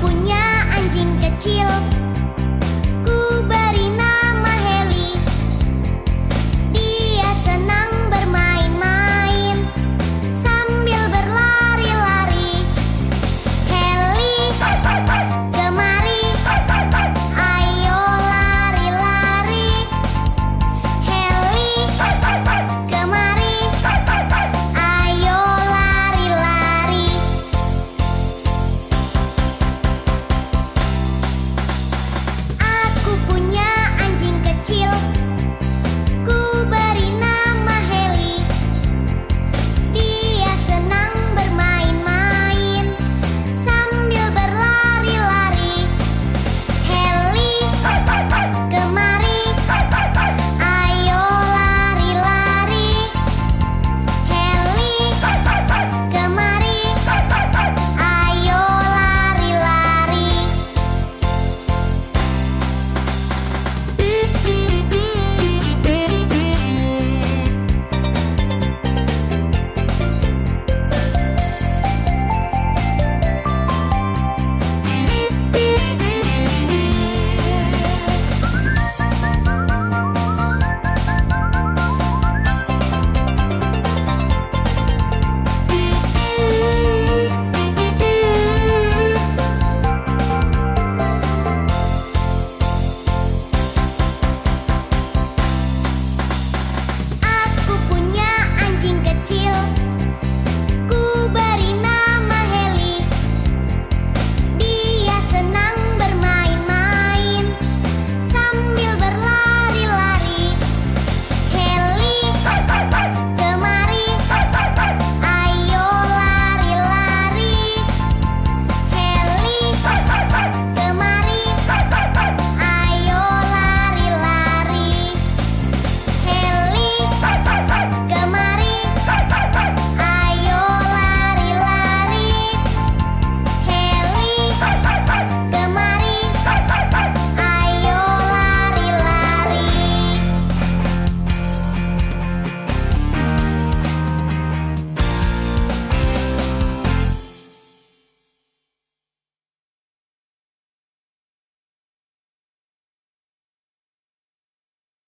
punya anjing kecil.